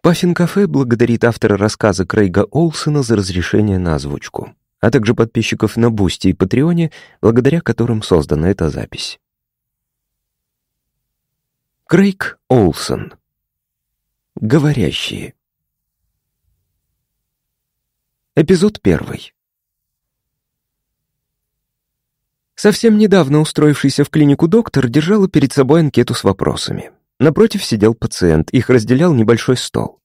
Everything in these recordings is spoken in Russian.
Паффин-кафе благодарит автора рассказа Крейга Олсона за разрешение на озвучку, а также подписчиков на Бусти и Патреоне, благодаря которым создана эта запись. Крейг Олсон. Говорящие. Эпизод первый. Совсем недавно устроившийся в клинику доктор держала перед собой анкету с вопросами. Напротив сидел пациент, их разделял небольшой стол.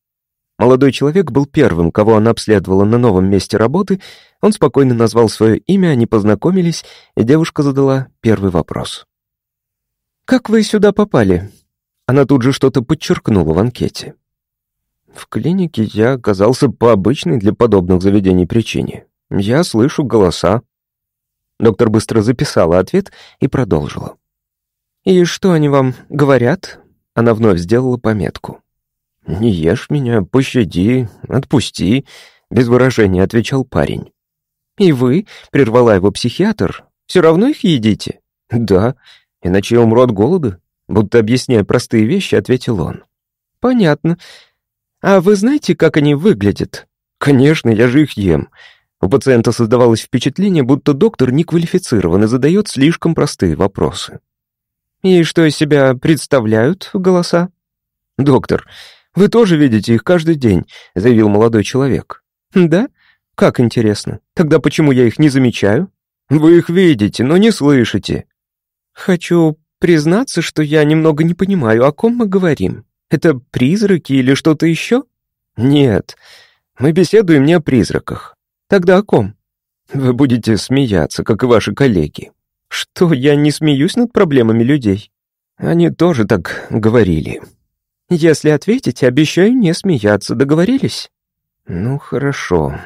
Молодой человек был первым, кого она обследовала на новом месте работы. Он спокойно назвал свое имя, они познакомились, и девушка задала первый вопрос. «Как вы сюда попали?» Она тут же что-то подчеркнула в анкете. «В клинике я оказался по обычной для подобных заведений причине. Я слышу голоса». Доктор быстро записала ответ и продолжила. «И что они вам говорят?» Она вновь сделала пометку. «Не ешь меня, пощади, отпусти», — без выражения отвечал парень. «И вы?» — прервала его психиатр. «Все равно их едите?» «Да, иначе я умру от голода», — будто объясняя простые вещи, ответил он. «Понятно. А вы знаете, как они выглядят?» «Конечно, я же их ем». У пациента создавалось впечатление, будто доктор не квалифицирован и задает слишком простые вопросы. «И что из себя представляют голоса?» «Доктор, вы тоже видите их каждый день», — заявил молодой человек. «Да? Как интересно. Тогда почему я их не замечаю?» «Вы их видите, но не слышите». «Хочу признаться, что я немного не понимаю, о ком мы говорим. Это призраки или что-то еще?» «Нет, мы беседуем не о призраках». «Тогда о ком?» «Вы будете смеяться, как и ваши коллеги». Что, я не смеюсь над проблемами людей? Они тоже так говорили. Если ответите, обещаю не смеяться, договорились? Ну, хорошо.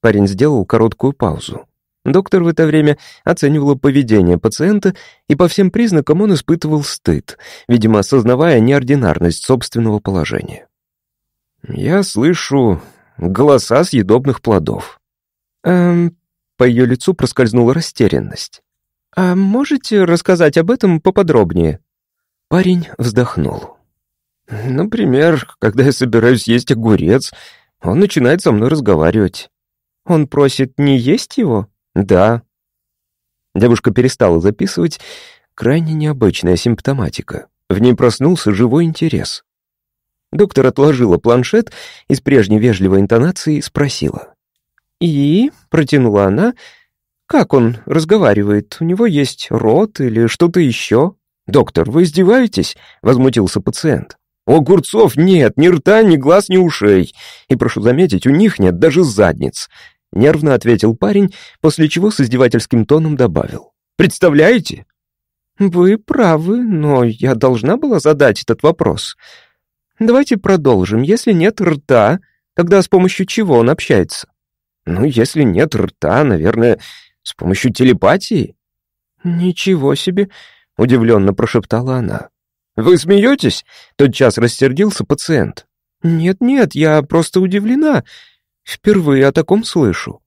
Парень сделал короткую паузу. Доктор в это время оценивала поведение пациента, и по всем признакам он испытывал стыд, видимо, осознавая неординарность собственного положения. «Я слышу голоса съедобных плодов». «Эм...» По ее лицу проскользнула растерянность. «А можете рассказать об этом поподробнее?» Парень вздохнул. «Например, когда я собираюсь есть огурец, он начинает со мной разговаривать. Он просит не есть его?» «Да». Девушка перестала записывать. Крайне необычная симптоматика. В ней проснулся живой интерес. Доктор отложила планшет и с прежней вежливой интонацией спросила. «И?» — протянула она — «Как он разговаривает? У него есть рот или что-то еще?» «Доктор, вы издеваетесь?» — возмутился пациент. «У огурцов нет ни рта, ни глаз, ни ушей. И, прошу заметить, у них нет даже задниц», — нервно ответил парень, после чего с издевательским тоном добавил. «Представляете?» «Вы правы, но я должна была задать этот вопрос. Давайте продолжим. Если нет рта, тогда с помощью чего он общается?» «Ну, если нет рта, наверное, с помощью телепатии? Ничего себе, удивленно прошептала она. Вы смеетесь? Тотчас рассердился пациент. Нет-нет, я просто удивлена. Впервые о таком слышу.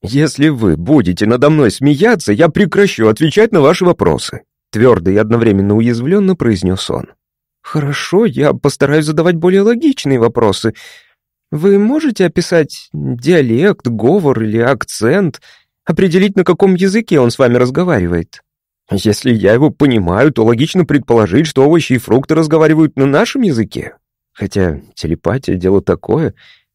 Если вы будете надо мной смеяться, я прекращу отвечать на ваши вопросы. Твердо и одновременно уязвленно произнес он. Хорошо, я постараюсь задавать более логичные вопросы. Вы можете описать диалект, говор или акцент? Определить, на каком языке он с вами разговаривает. Если я его понимаю, то логично предположить, что овощи и фрукты разговаривают на нашем языке. Хотя телепатия — дело такое.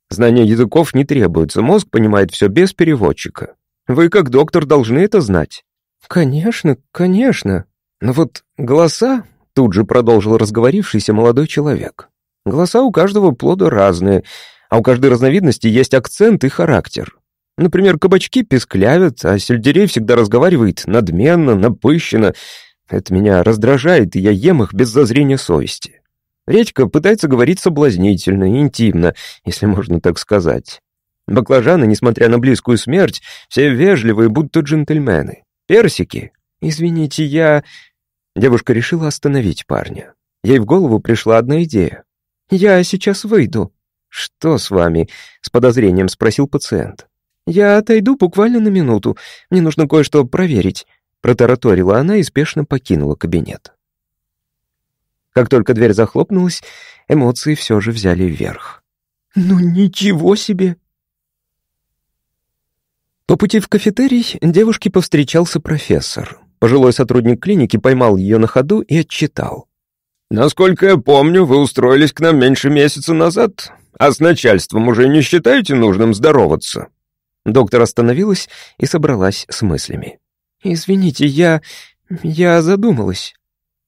Знание языков не требуется, мозг понимает все без переводчика. Вы, как доктор, должны это знать. Конечно, конечно. Но вот голоса, тут же продолжил разговорившийся молодой человек. Голоса у каждого плода разные, а у каждой разновидности есть акцент и характер. Например, кабачки песклявят, а сельдерей всегда разговаривает надменно, напыщенно. Это меня раздражает, и я ем их без зазрения совести. Редька пытается говорить соблазнительно, интимно, если можно так сказать. Баклажаны, несмотря на близкую смерть, все вежливые, будто джентльмены. Персики. Извините, я... Девушка решила остановить парня. Ей в голову пришла одна идея. «Я сейчас выйду». «Что с вами?» — с подозрением спросил пациент. «Я отойду буквально на минуту. Мне нужно кое-что проверить», — протараторила она и спешно покинула кабинет. Как только дверь захлопнулась, эмоции все же взяли вверх. «Ну ничего себе!» По пути в кафетерий девушке повстречался профессор. Пожилой сотрудник клиники поймал ее на ходу и отчитал. «Насколько я помню, вы устроились к нам меньше месяца назад, а с начальством уже не считаете нужным здороваться?» Доктор остановилась и собралась с мыслями. «Извините, я... я задумалась».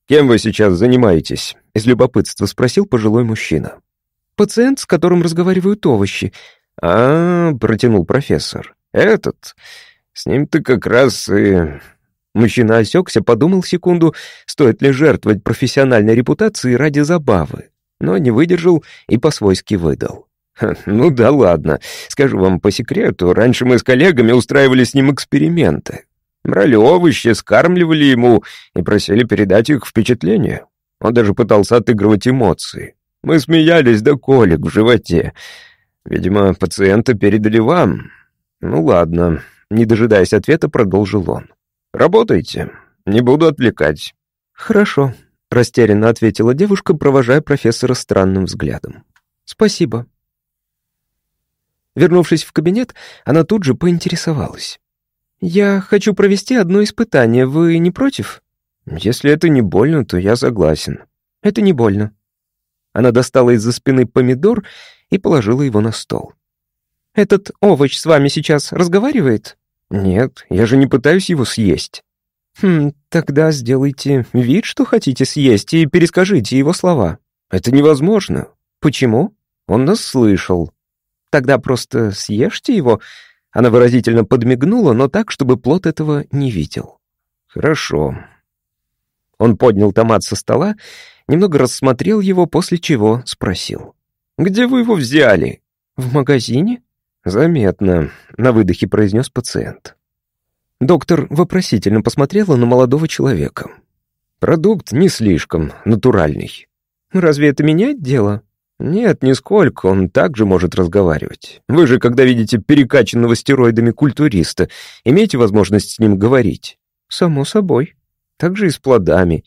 «Кем вы сейчас занимаетесь?» — из любопытства спросил пожилой мужчина. «Пациент, с которым разговаривают овощи». «А, -а — протянул профессор, — этот... С ним-то как раз и...» Мужчина осекся, подумал секунду, стоит ли жертвовать профессиональной репутацией ради забавы, но не выдержал и по-свойски выдал. «Ну да ладно. Скажу вам по секрету, раньше мы с коллегами устраивали с ним эксперименты. Брали овощи, скармливали ему и просили передать их впечатление. Он даже пытался отыгрывать эмоции. Мы смеялись до колик в животе. Видимо, пациента передали вам. Ну ладно». Не дожидаясь ответа, продолжил он. «Работайте. Не буду отвлекать». «Хорошо», — растерянно ответила девушка, провожая профессора странным взглядом. «Спасибо». Вернувшись в кабинет, она тут же поинтересовалась. «Я хочу провести одно испытание. Вы не против?» «Если это не больно, то я согласен». «Это не больно». Она достала из-за спины помидор и положила его на стол. «Этот овощ с вами сейчас разговаривает?» «Нет, я же не пытаюсь его съесть». «Хм, тогда сделайте вид, что хотите съесть, и перескажите его слова». «Это невозможно». «Почему?» «Он нас слышал». Тогда просто съешьте его». Она выразительно подмигнула, но так, чтобы плод этого не видел. «Хорошо». Он поднял томат со стола, немного рассмотрел его, после чего спросил. «Где вы его взяли?» «В магазине?» «Заметно», — на выдохе произнес пациент. Доктор вопросительно посмотрела на молодого человека. «Продукт не слишком натуральный». «Разве это меняет дело?» «Нет, нисколько, он также может разговаривать. Вы же, когда видите перекачанного стероидами культуриста, имеете возможность с ним говорить?» «Само собой. Так же и с плодами.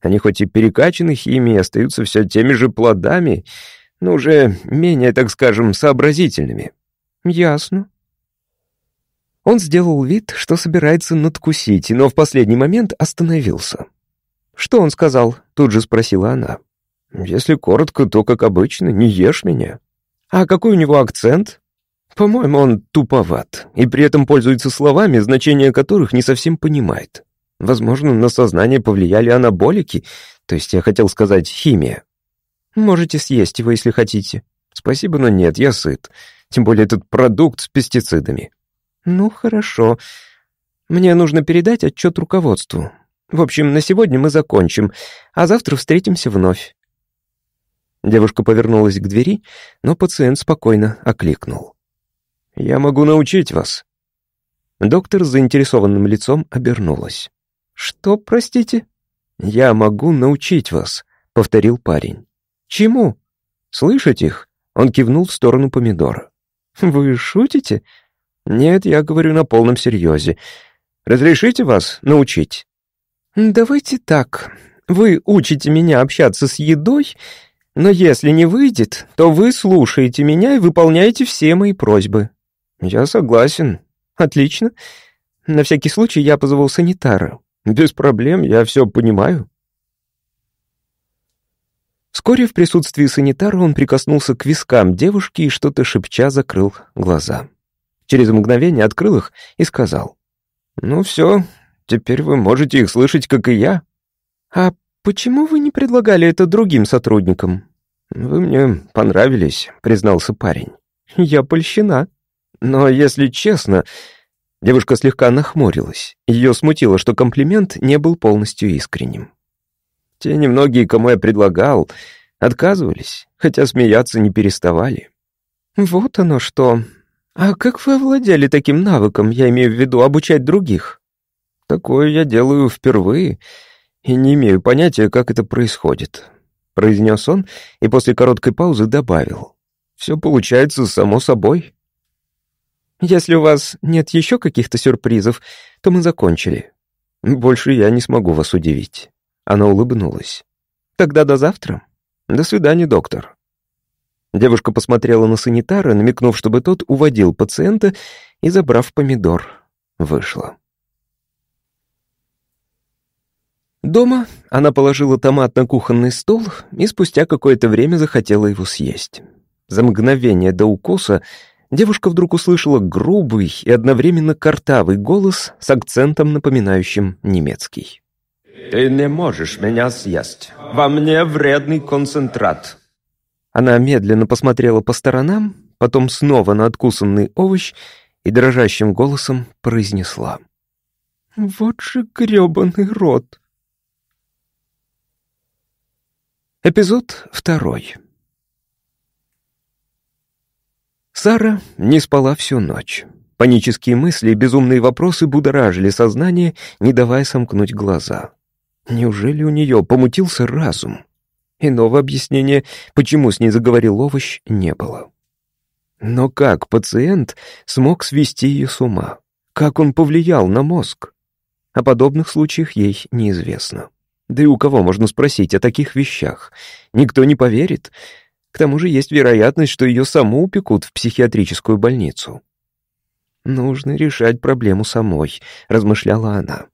Они хоть и перекачаны химией, остаются все теми же плодами, но уже менее, так скажем, сообразительными». «Ясно». Он сделал вид, что собирается надкусить, но в последний момент остановился. «Что он сказал?» — тут же спросила она. Если коротко, то, как обычно, не ешь меня. А какой у него акцент? По-моему, он туповат, и при этом пользуется словами, значения которых не совсем понимает. Возможно, на сознание повлияли анаболики, то есть я хотел сказать химия. Можете съесть его, если хотите. Спасибо, но нет, я сыт. Тем более этот продукт с пестицидами. Ну, хорошо. Мне нужно передать отчет руководству. В общем, на сегодня мы закончим, а завтра встретимся вновь. Девушка повернулась к двери, но пациент спокойно окликнул. «Я могу научить вас». Доктор с заинтересованным лицом обернулась. «Что, простите?» «Я могу научить вас», — повторил парень. «Чему?» «Слышать их?» Он кивнул в сторону помидора. «Вы шутите?» «Нет, я говорю на полном серьезе. Разрешите вас научить?» «Давайте так. Вы учите меня общаться с едой, но если не выйдет, то вы слушаете меня и выполняете все мои просьбы». «Я согласен». «Отлично. На всякий случай я позову санитара». «Без проблем, я все понимаю». Вскоре в присутствии санитара он прикоснулся к вискам девушки и что-то шепча закрыл глаза. Через мгновение открыл их и сказал. «Ну все, теперь вы можете их слышать, как и я». «А почему вы не предлагали это другим сотрудникам?» «Вы мне понравились», — признался парень. «Я польщена». «Но если честно...» Девушка слегка нахмурилась. Ее смутило, что комплимент не был полностью искренним. Те немногие, кому я предлагал, отказывались, хотя смеяться не переставали. «Вот оно что. А как вы овладели таким навыком, я имею в виду обучать других?» «Такое я делаю впервые и не имею понятия, как это происходит произнес он и после короткой паузы добавил. «Все получается само собой». «Если у вас нет еще каких-то сюрпризов, то мы закончили. Больше я не смогу вас удивить». Она улыбнулась. «Тогда до завтра». «До свидания, доктор». Девушка посмотрела на санитара, намекнув, чтобы тот уводил пациента, и, забрав помидор, вышла. Дома она положила томат на кухонный стол и спустя какое-то время захотела его съесть. За мгновение до укуса девушка вдруг услышала грубый и одновременно картавый голос с акцентом, напоминающим немецкий. «Ты не можешь меня съесть. Во мне вредный концентрат». Она медленно посмотрела по сторонам, потом снова на откусанный овощ и дрожащим голосом произнесла. «Вот же грёбаный рот!» Эпизод второй. Сара не спала всю ночь. Панические мысли и безумные вопросы будоражили сознание, не давая сомкнуть глаза. Неужели у нее помутился разум? Иного объяснения, почему с ней заговорил овощ, не было. Но как пациент смог свести ее с ума? Как он повлиял на мозг? О подобных случаях ей неизвестно. Да и у кого можно спросить о таких вещах? Никто не поверит. К тому же есть вероятность, что ее саму упекут в психиатрическую больницу. «Нужно решать проблему самой», — размышляла она.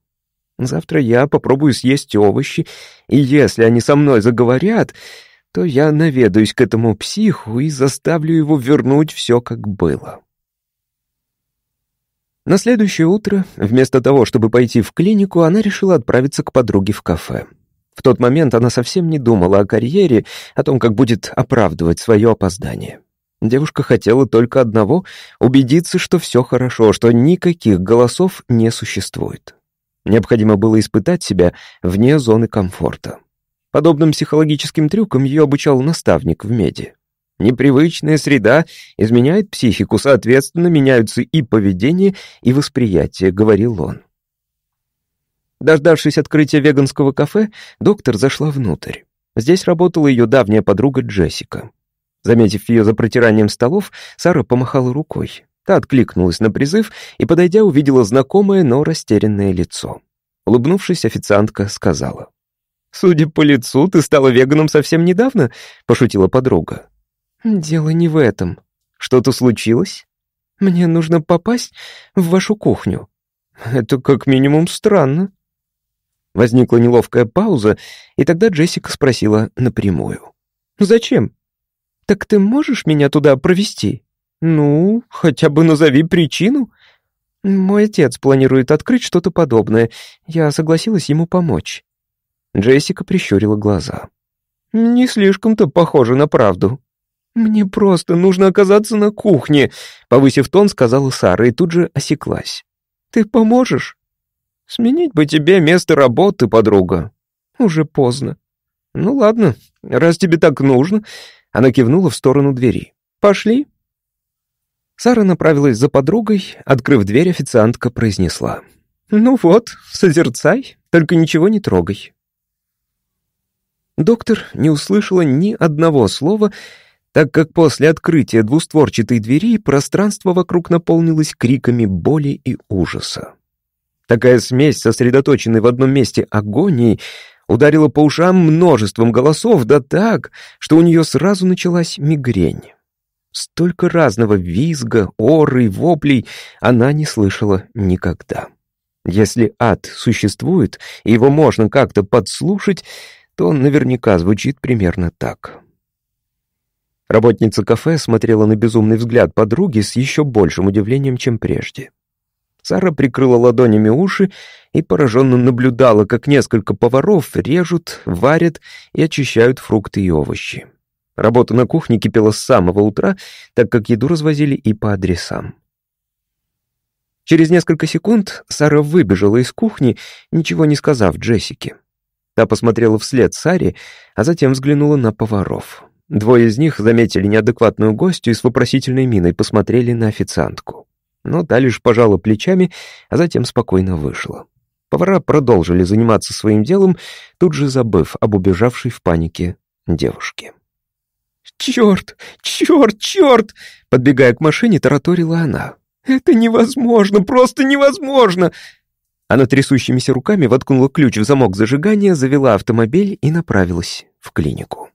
«Завтра я попробую съесть овощи, и если они со мной заговорят, то я наведаюсь к этому психу и заставлю его вернуть все, как было». На следующее утро, вместо того, чтобы пойти в клинику, она решила отправиться к подруге в кафе. В тот момент она совсем не думала о карьере, о том, как будет оправдывать свое опоздание. Девушка хотела только одного — убедиться, что все хорошо, что никаких голосов не существует. Необходимо было испытать себя вне зоны комфорта. Подобным психологическим трюкам ее обучал наставник в меди. Непривычная среда изменяет психику, соответственно, меняются и поведение, и восприятие, говорил он. Дождавшись открытия веганского кафе, доктор зашла внутрь. Здесь работала ее давняя подруга Джессика. Заметив ее за протиранием столов, Сара помахала рукой. Та откликнулась на призыв и, подойдя, увидела знакомое, но растерянное лицо. Улыбнувшись, официантка сказала. «Судя по лицу, ты стала веганом совсем недавно?» — пошутила подруга. «Дело не в этом. Что-то случилось? Мне нужно попасть в вашу кухню. Это как минимум странно». Возникла неловкая пауза, и тогда Джессика спросила напрямую. «Зачем? Так ты можешь меня туда провести? Ну, хотя бы назови причину». «Мой отец планирует открыть что-то подобное. Я согласилась ему помочь». Джессика прищурила глаза. «Не слишком-то похоже на правду». «Мне просто нужно оказаться на кухне», — повысив тон, сказала Сара и тут же осеклась. «Ты поможешь?» «Сменить бы тебе место работы, подруга». «Уже поздно». «Ну ладно, раз тебе так нужно...» Она кивнула в сторону двери. «Пошли». Сара направилась за подругой, открыв дверь, официантка произнесла. «Ну вот, созерцай, только ничего не трогай». Доктор не услышала ни одного слова, так как после открытия двустворчатой двери пространство вокруг наполнилось криками боли и ужаса. Такая смесь, сосредоточенной в одном месте агонии, ударила по ушам множеством голосов, да так, что у нее сразу началась мигрень. Столько разного визга, оры воплей она не слышала никогда. Если ад существует, и его можно как-то подслушать, то он наверняка звучит примерно так. Работница кафе смотрела на безумный взгляд подруги с еще большим удивлением, чем прежде. Сара прикрыла ладонями уши и пораженно наблюдала, как несколько поваров режут, варят и очищают фрукты и овощи. Работа на кухне кипела с самого утра, так как еду развозили и по адресам. Через несколько секунд Сара выбежала из кухни, ничего не сказав Джессике. Та посмотрела вслед Саре, а затем взглянула на поваров. Двое из них заметили неадекватную гостью и с вопросительной миной посмотрели на официантку. Но та лишь пожала плечами, а затем спокойно вышла. Повара продолжили заниматься своим делом, тут же забыв об убежавшей в панике девушке. «Черт! Черт! Черт!» Подбегая к машине, тараторила она. «Это невозможно! Просто невозможно!» Она трясущимися руками воткнула ключ в замок зажигания, завела автомобиль и направилась в клинику.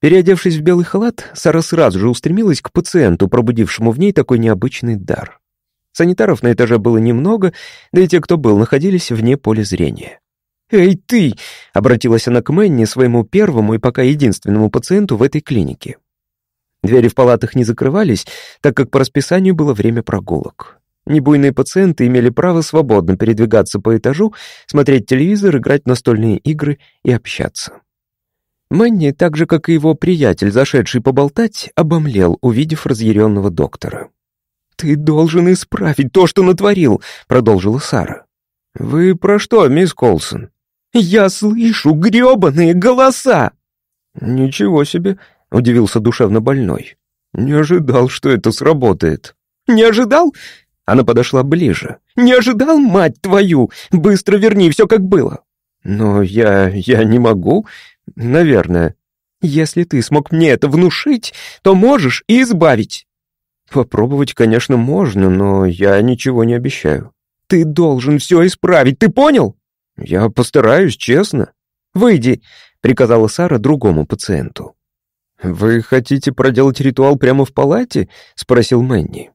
Переодевшись в белый халат, Сара сразу же устремилась к пациенту, пробудившему в ней такой необычный дар. Санитаров на этаже было немного, да и те, кто был, находились вне поля зрения. «Эй, ты!» — обратилась она к Мэнни, своему первому и пока единственному пациенту в этой клинике. Двери в палатах не закрывались, так как по расписанию было время прогулок. Небуйные пациенты имели право свободно передвигаться по этажу, смотреть телевизор, играть настольные игры и общаться. Мэнни, так же, как и его приятель, зашедший поболтать, обомлел, увидев разъяренного доктора. «Ты должен исправить то, что натворил», — продолжила Сара. «Вы про что, мисс Колсон?» «Я слышу грёбаные голоса!» «Ничего себе!» — удивился душевно больной. «Не ожидал, что это сработает». «Не ожидал?» Она подошла ближе. «Не ожидал, мать твою! Быстро верни все, как было!» «Но я... я не могу. Наверное. Если ты смог мне это внушить, то можешь и избавить». «Попробовать, конечно, можно, но я ничего не обещаю». «Ты должен все исправить, ты понял?» «Я постараюсь, честно». «Выйди», — приказала Сара другому пациенту. «Вы хотите проделать ритуал прямо в палате?» — спросил Мэнни.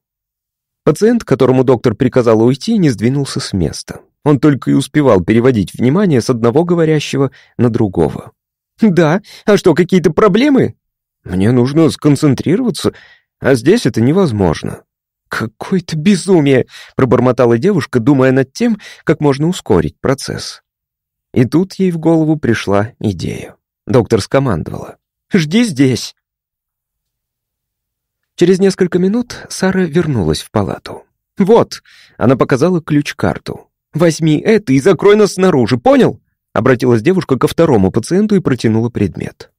Пациент, которому доктор приказал уйти, не сдвинулся с места. Он только и успевал переводить внимание с одного говорящего на другого. «Да? А что, какие-то проблемы?» «Мне нужно сконцентрироваться, а здесь это невозможно». «Какое-то безумие!» — пробормотала девушка, думая над тем, как можно ускорить процесс. И тут ей в голову пришла идея. Доктор скомандовала. «Жди здесь!» Через несколько минут Сара вернулась в палату. «Вот!» — она показала ключ-карту. «Возьми это и закрой нас снаружи, понял?» Обратилась девушка ко второму пациенту и протянула предмет.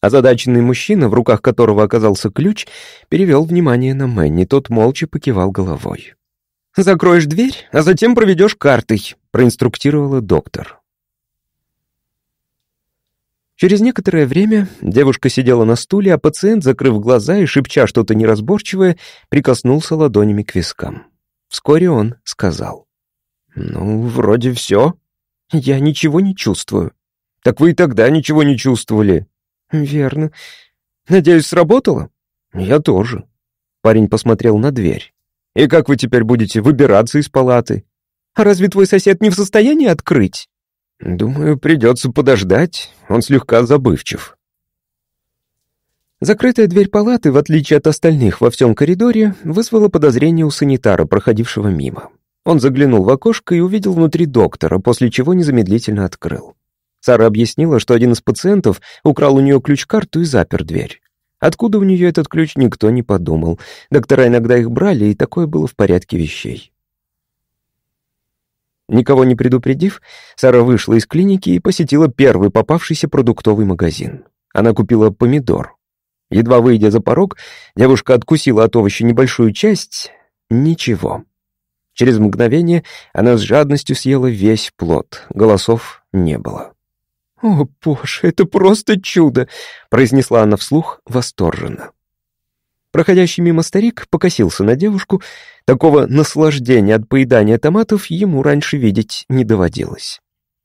Озадаченный мужчина, в руках которого оказался ключ, перевел внимание на Мэнни, тот молча покивал головой. «Закроешь дверь, а затем проведешь картой», — проинструктировала доктор. Через некоторое время девушка сидела на стуле, а пациент, закрыв глаза и шепча что-то неразборчивое, прикоснулся ладонями к вискам. Вскоре он сказал. «Ну, вроде все. Я ничего не чувствую». «Так вы и тогда ничего не чувствовали». «Верно. Надеюсь, сработало?» «Я тоже». Парень посмотрел на дверь. «И как вы теперь будете выбираться из палаты?» «А разве твой сосед не в состоянии открыть?» «Думаю, придется подождать. Он слегка забывчив». Закрытая дверь палаты, в отличие от остальных во всем коридоре, вызвала подозрение у санитара, проходившего мимо. Он заглянул в окошко и увидел внутри доктора, после чего незамедлительно открыл. Сара объяснила, что один из пациентов украл у нее ключ-карту и запер дверь. Откуда у нее этот ключ, никто не подумал. Доктора иногда их брали, и такое было в порядке вещей. Никого не предупредив, Сара вышла из клиники и посетила первый попавшийся продуктовый магазин. Она купила помидор. Едва выйдя за порог, девушка откусила от овоща небольшую часть. Ничего. Через мгновение она с жадностью съела весь плод. Голосов не было. «О, боже, это просто чудо!» — произнесла она вслух восторженно. Проходящий мимо старик покосился на девушку. Такого наслаждения от поедания томатов ему раньше видеть не доводилось.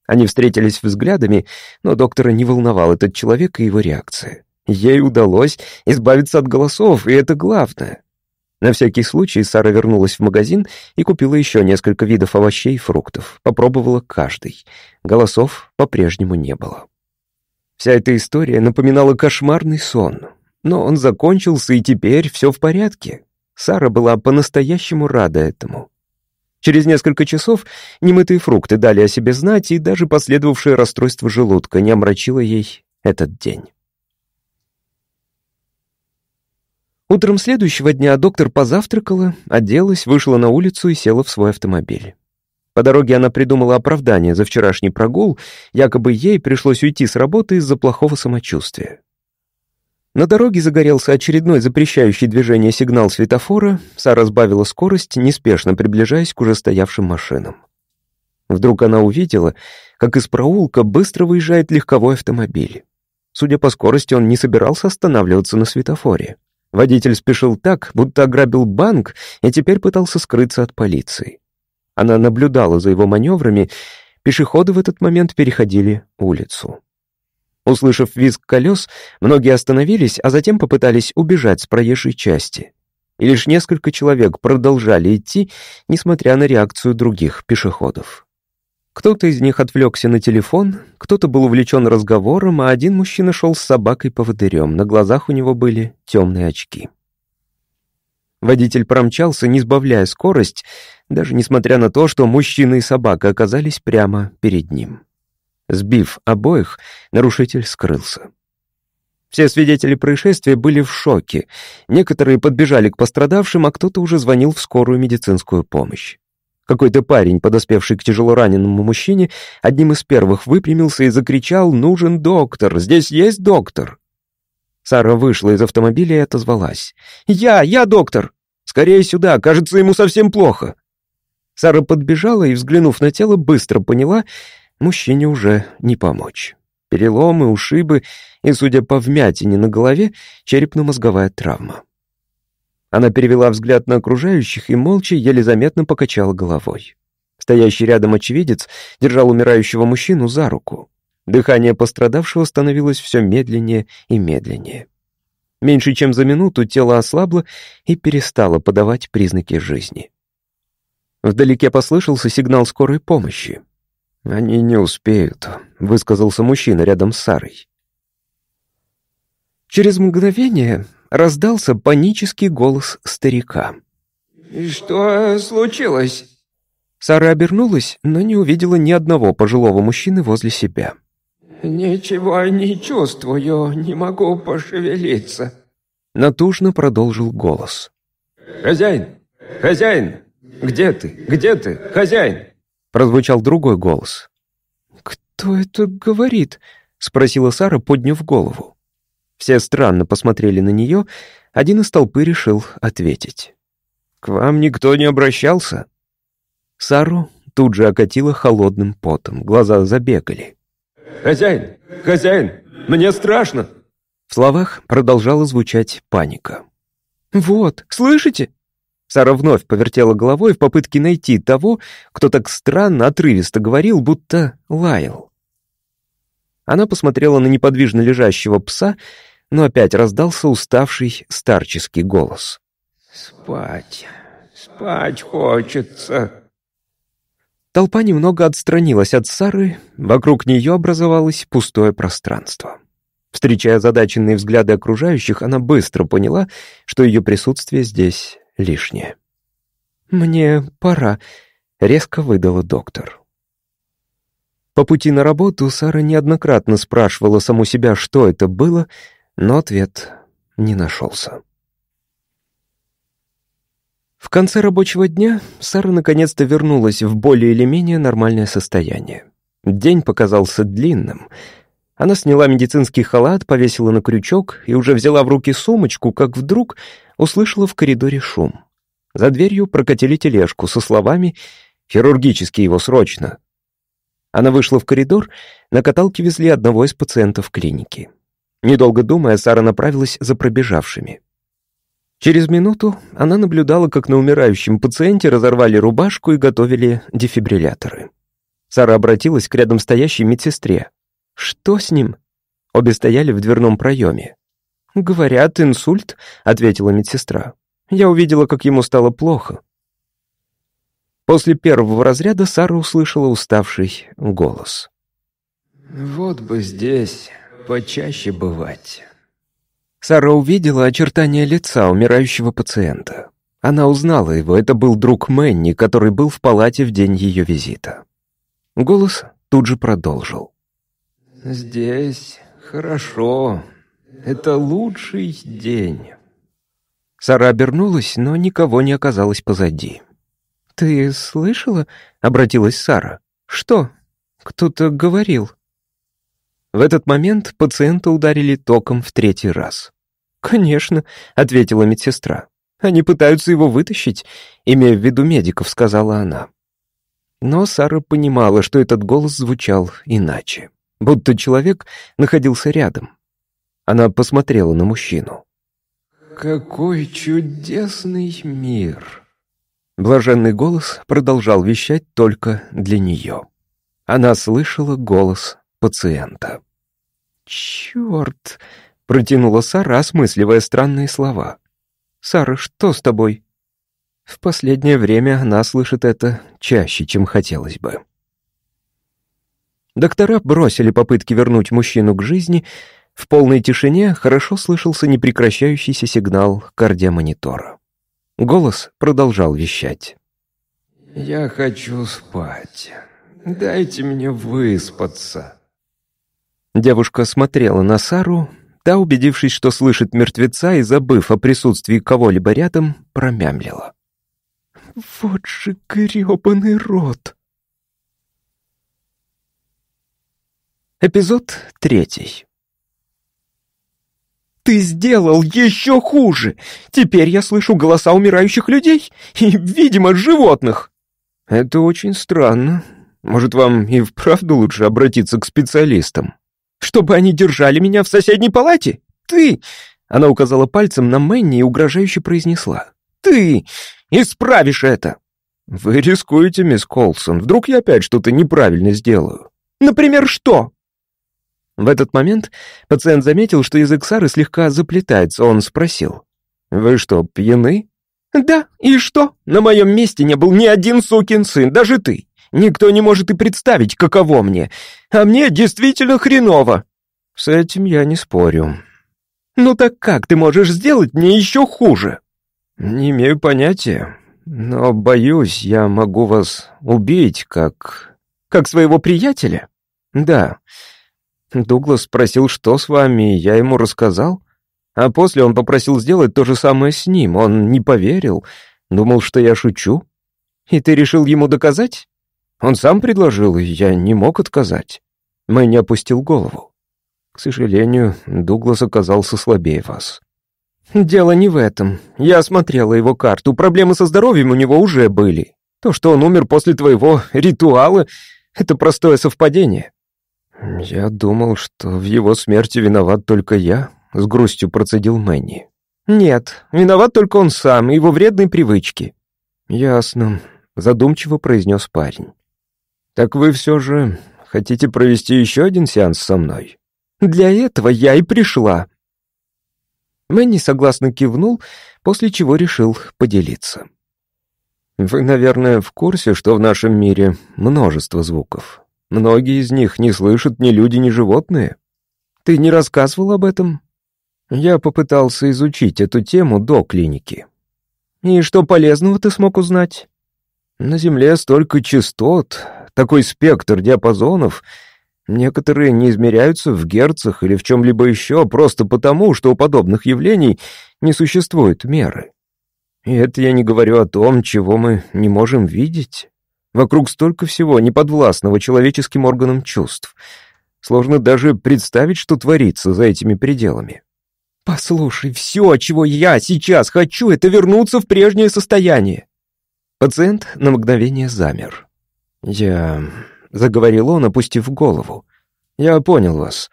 Они встретились взглядами, но доктора не волновал этот человек и его реакция. Ей удалось избавиться от голосов, и это главное. На всякий случай Сара вернулась в магазин и купила еще несколько видов овощей и фруктов. Попробовала каждый. Голосов по-прежнему не было. Вся эта история напоминала кошмарный сон. Но он закончился, и теперь все в порядке. Сара была по-настоящему рада этому. Через несколько часов немытые фрукты дали о себе знать, и даже последовавшее расстройство желудка не омрачило ей этот день. Утром следующего дня доктор позавтракала, оделась, вышла на улицу и села в свой автомобиль. По дороге она придумала оправдание за вчерашний прогул, якобы ей пришлось уйти с работы из-за плохого самочувствия. На дороге загорелся очередной запрещающий движение сигнал светофора, Сара сбавила скорость, неспешно приближаясь к уже стоявшим машинам. Вдруг она увидела, как из проулка быстро выезжает легковой автомобиль. Судя по скорости, он не собирался останавливаться на светофоре. Водитель спешил так, будто ограбил банк и теперь пытался скрыться от полиции. Она наблюдала за его маневрами, пешеходы в этот момент переходили улицу. Услышав визг колес, многие остановились, а затем попытались убежать с проезжей части. И лишь несколько человек продолжали идти, несмотря на реакцию других пешеходов. Кто-то из них отвлекся на телефон, кто-то был увлечен разговором, а один мужчина шел с собакой-поводырем, на глазах у него были темные очки. Водитель промчался, не сбавляя скорость, даже несмотря на то, что мужчина и собака оказались прямо перед ним. Сбив обоих, нарушитель скрылся. Все свидетели происшествия были в шоке. Некоторые подбежали к пострадавшим, а кто-то уже звонил в скорую медицинскую помощь. Какой-то парень, подоспевший к тяжелораненому мужчине, одним из первых выпрямился и закричал «Нужен доктор! Здесь есть доктор!» Сара вышла из автомобиля и отозвалась. «Я! Я доктор! Скорее сюда! Кажется, ему совсем плохо!» Сара подбежала и, взглянув на тело, быстро поняла, мужчине уже не помочь. Переломы, ушибы и, судя по вмятине на голове, черепно-мозговая травма. Она перевела взгляд на окружающих и молча, еле заметно покачала головой. Стоящий рядом очевидец держал умирающего мужчину за руку. Дыхание пострадавшего становилось все медленнее и медленнее. Меньше чем за минуту тело ослабло и перестало подавать признаки жизни. Вдалеке послышался сигнал скорой помощи. «Они не успеют», — высказался мужчина рядом с Сарой. Через мгновение раздался панический голос старика. «И что случилось?» Сара обернулась, но не увидела ни одного пожилого мужчины возле себя. «Ничего не чувствую, не могу пошевелиться», — натужно продолжил голос. «Хозяин! Хозяин! Где ты? Где ты? Хозяин!» прозвучал другой голос. «Кто это говорит?» — спросила Сара, подняв голову. Все странно посмотрели на нее, один из толпы решил ответить. «К вам никто не обращался?» Сару тут же окатило холодным потом, глаза забегали. «Хозяин! Хозяин! Мне страшно!» В словах продолжала звучать паника. «Вот, слышите?» Сара вновь повертела головой в попытке найти того, кто так странно, отрывисто говорил, будто лаял. Она посмотрела на неподвижно лежащего пса, но опять раздался уставший старческий голос. «Спать, спать хочется». Толпа немного отстранилась от Сары, вокруг нее образовалось пустое пространство. Встречая задаченные взгляды окружающих, она быстро поняла, что ее присутствие здесь лишнее. «Мне пора», — резко выдала доктор. По пути на работу Сара неоднократно спрашивала саму себя, что это было, но ответ не нашелся. В конце рабочего дня Сара наконец-то вернулась в более или менее нормальное состояние. День показался длинным. Она сняла медицинский халат, повесила на крючок и уже взяла в руки сумочку, как вдруг услышала в коридоре шум. За дверью прокатили тележку со словами «Хирургически его срочно». Она вышла в коридор, на каталке везли одного из пациентов клиники. Недолго думая, Сара направилась за пробежавшими. Через минуту она наблюдала, как на умирающем пациенте разорвали рубашку и готовили дефибрилляторы. Сара обратилась к рядом стоящей медсестре. «Что с ним?» Обе стояли в дверном проеме. «Говорят, инсульт», — ответила медсестра. «Я увидела, как ему стало плохо». После первого разряда Сара услышала уставший голос. «Вот бы здесь почаще бывать». Сара увидела очертания лица умирающего пациента. Она узнала его, это был друг Мэнни, который был в палате в день ее визита. Голос тут же продолжил. «Здесь хорошо, это лучший день». Сара обернулась, но никого не оказалось позади. «Ты слышала?» — обратилась Сара. «Что? Кто-то говорил». В этот момент пациента ударили током в третий раз. «Конечно», — ответила медсестра. «Они пытаются его вытащить», — имея в виду медиков, сказала она. Но Сара понимала, что этот голос звучал иначе, будто человек находился рядом. Она посмотрела на мужчину. «Какой чудесный мир!» Блаженный голос продолжал вещать только для нее. Она слышала голос пациента. «Черт!» — протянула Сара, осмысливая странные слова. «Сара, что с тобой?» В последнее время она слышит это чаще, чем хотелось бы. Доктора бросили попытки вернуть мужчину к жизни. В полной тишине хорошо слышался непрекращающийся сигнал кардиомонитора. Голос продолжал вещать. «Я хочу спать. Дайте мне выспаться». Девушка смотрела на Сару, та, убедившись, что слышит мертвеца и забыв о присутствии кого-либо рядом, промямлила. «Вот же грёбаный рот!» Эпизод третий. «Ты сделал еще хуже! Теперь я слышу голоса умирающих людей и, видимо, животных!» «Это очень странно. Может, вам и вправду лучше обратиться к специалистам?» «Чтобы они держали меня в соседней палате? Ты...» Она указала пальцем на Мэнни и угрожающе произнесла. «Ты исправишь это!» «Вы рискуете, мисс Колсон. Вдруг я опять что-то неправильно сделаю?» «Например, что?» В этот момент пациент заметил, что язык Сары слегка заплетается. Он спросил. «Вы что, пьяны?» «Да, и что? На моем месте не был ни один сукин сын, даже ты. Никто не может и представить, каково мне. А мне действительно хреново». «С этим я не спорю». «Ну так как ты можешь сделать мне еще хуже?» «Не имею понятия, но, боюсь, я могу вас убить, как...» «Как своего приятеля?» «Да». Дуглас спросил, что с вами, и я ему рассказал. А после он попросил сделать то же самое с ним. Он не поверил, думал, что я шучу. И ты решил ему доказать? Он сам предложил, и я не мог отказать. Мэнни опустил голову. К сожалению, Дуглас оказался слабее вас. Дело не в этом. Я осмотрела его карту. Проблемы со здоровьем у него уже были. То, что он умер после твоего ритуала, это простое совпадение. «Я думал, что в его смерти виноват только я», — с грустью процедил Мэнни. «Нет, виноват только он сам и его вредные привычки». «Ясно», — задумчиво произнес парень. «Так вы все же хотите провести еще один сеанс со мной?» «Для этого я и пришла». Мэнни согласно кивнул, после чего решил поделиться. «Вы, наверное, в курсе, что в нашем мире множество звуков. Многие из них не слышат ни люди, ни животные. Ты не рассказывал об этом? Я попытался изучить эту тему до клиники. И что полезного ты смог узнать? На Земле столько частот, такой спектр диапазонов. Некоторые не измеряются в герцах или в чем-либо еще, просто потому, что у подобных явлений не существует меры. И это я не говорю о том, чего мы не можем видеть. Вокруг столько всего, неподвластного человеческим органам чувств. Сложно даже представить, что творится за этими пределами. «Послушай, все, чего я сейчас хочу, это вернуться в прежнее состояние». Пациент на мгновение замер. «Я...» — заговорил он, опустив голову. «Я понял вас.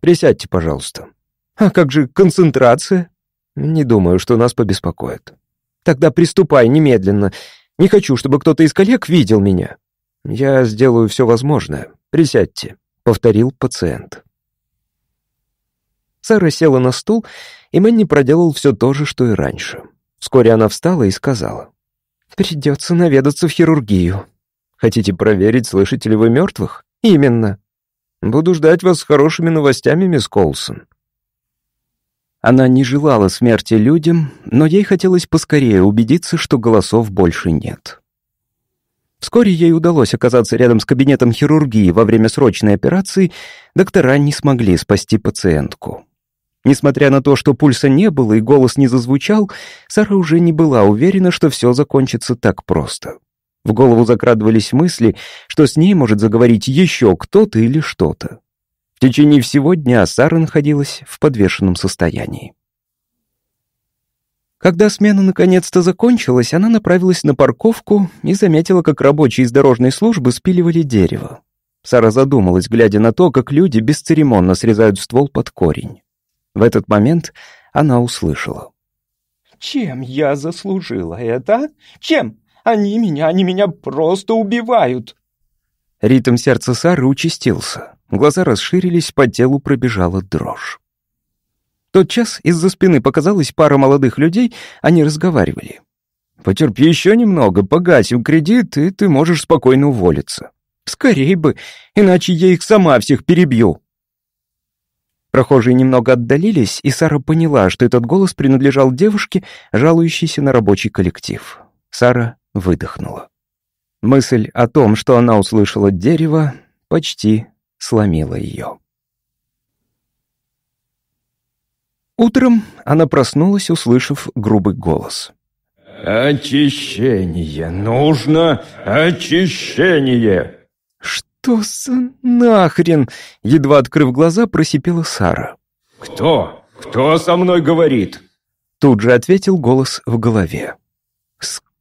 Присядьте, пожалуйста». «А как же концентрация?» «Не думаю, что нас побеспокоит». «Тогда приступай немедленно. Не хочу, чтобы кто-то из коллег видел меня. Я сделаю все возможное. Присядьте», — повторил пациент. Сара села на стул, и Мэнни проделал все то же, что и раньше. Вскоре она встала и сказала. «Придется наведаться в хирургию. Хотите проверить, слышите ли вы мертвых? Именно. Буду ждать вас с хорошими новостями, мисс Колсон. Она не желала смерти людям, но ей хотелось поскорее убедиться, что голосов больше нет. Вскоре ей удалось оказаться рядом с кабинетом хирургии во время срочной операции, доктора не смогли спасти пациентку. Несмотря на то, что пульса не было и голос не зазвучал, Сара уже не была уверена, что все закончится так просто. В голову закрадывались мысли, что с ней может заговорить еще кто-то или что-то. В течение всего дня Сара находилась в подвешенном состоянии. Когда смена наконец-то закончилась, она направилась на парковку и заметила, как рабочие из дорожной службы спиливали дерево. Сара задумалась, глядя на то, как люди бесцеремонно срезают ствол под корень. В этот момент она услышала. «Чем я заслужила это? Чем? Они меня, они меня просто убивают!» Ритм сердца Сары участился. Глаза расширились, по телу пробежала дрожь. тот час из-за спины показалась пара молодых людей, они разговаривали. «Потерпи еще немного, погасим кредит, и ты можешь спокойно уволиться». «Скорей бы, иначе я их сама всех перебью». Прохожие немного отдалились, и Сара поняла, что этот голос принадлежал девушке, жалующейся на рабочий коллектив. Сара выдохнула. Мысль о том, что она услышала дерево, почти сломила ее. Утром она проснулась, услышав грубый голос. «Очищение! Нужно очищение!» «Что за нахрен?» Едва открыв глаза, просипела Сара. «Кто? Кто со мной говорит?» Тут же ответил голос в голове.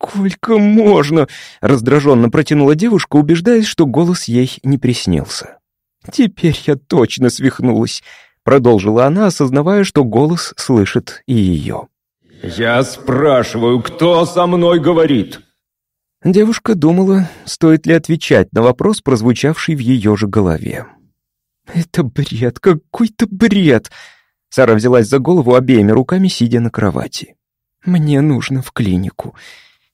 «Сколько можно?» — раздраженно протянула девушка, убеждаясь, что голос ей не приснился. «Теперь я точно свихнулась», — продолжила она, осознавая, что голос слышит и ее. «Я спрашиваю, кто со мной говорит?» Девушка думала, стоит ли отвечать на вопрос, прозвучавший в ее же голове. «Это бред, какой-то бред!» Сара взялась за голову обеими руками, сидя на кровати. «Мне нужно в клинику.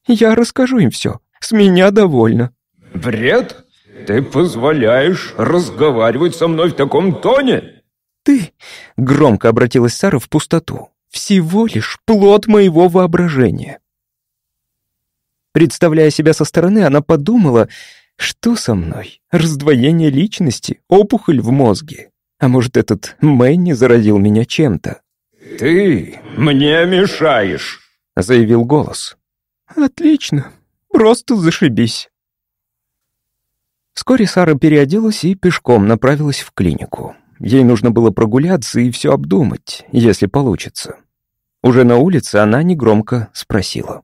Я расскажу им все. С меня довольно». «Бред? Ты позволяешь разговаривать со мной в таком тоне?» «Ты...» — громко обратилась Сара в пустоту. «Всего лишь плод моего воображения». Представляя себя со стороны, она подумала, что со мной? Раздвоение личности, опухоль в мозге. А может, этот Мэнни заразил меня чем-то? «Ты мне мешаешь», — заявил голос. «Отлично. Просто зашибись». Вскоре Сара переоделась и пешком направилась в клинику. Ей нужно было прогуляться и все обдумать, если получится. Уже на улице она негромко спросила.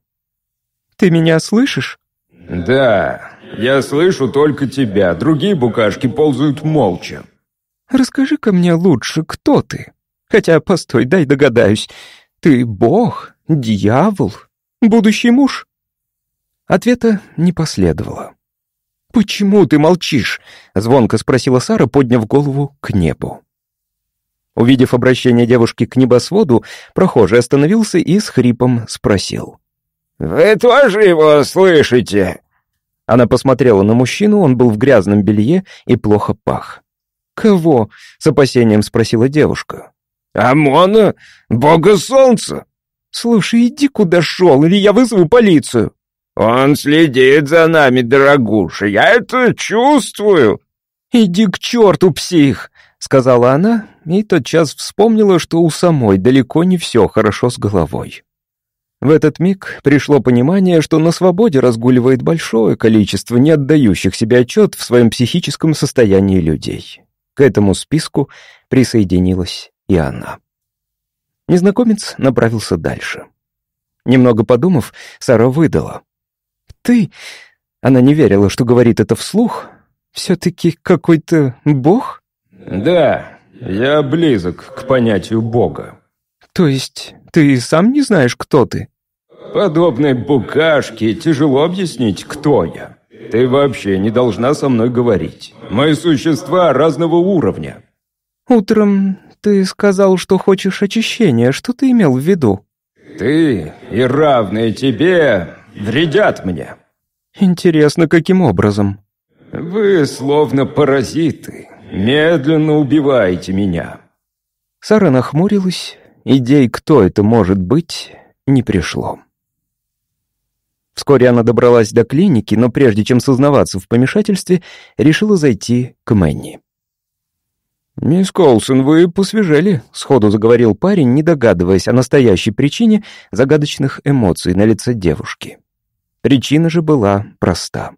«Ты меня слышишь?» «Да, я слышу только тебя. Другие букашки ползают молча». «Расскажи-ка мне лучше, кто ты? Хотя, постой, дай догадаюсь. Ты бог, дьявол, Будущий муж?» Ответа не последовало. «Почему ты молчишь?» — звонко спросила Сара, подняв голову к небу. Увидев обращение девушки к небосводу, прохожий остановился и с хрипом спросил. «Вы тоже его слышите?» Она посмотрела на мужчину, он был в грязном белье и плохо пах. «Кого?» — с опасением спросила девушка. «Амона, бога солнца!» «Слушай, иди куда шел, или я вызову полицию». «Он следит за нами, дорогуша, я это чувствую». «Иди к черту, псих», — сказала она, и тотчас вспомнила, что у самой далеко не все хорошо с головой. В этот миг пришло понимание, что на свободе разгуливает большое количество не отдающих себе отчет в своем психическом состоянии людей. К этому списку присоединилась и она. Незнакомец направился дальше. Немного подумав, Сара выдала. «Ты...» Она не верила, что говорит это вслух. «Все-таки какой-то бог?» «Да, я близок к понятию бога». «То есть ты сам не знаешь, кто ты?» «Подобной букашке тяжело объяснить, кто я. Ты вообще не должна со мной говорить. Мы существа разного уровня». «Утром «Ты сказал, что хочешь очищения. Что ты имел в виду?» «Ты и равные тебе вредят мне». «Интересно, каким образом?» «Вы словно паразиты. Медленно убиваете меня». Сара нахмурилась. Идей, кто это может быть, не пришло. Вскоре она добралась до клиники, но прежде чем сознаваться в помешательстве, решила зайти к Мэнни. «Мисс Колсон, вы посвежели», — сходу заговорил парень, не догадываясь о настоящей причине загадочных эмоций на лице девушки. Причина же была проста.